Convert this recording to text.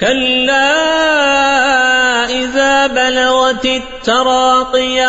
كلا إذا بلغت التراقي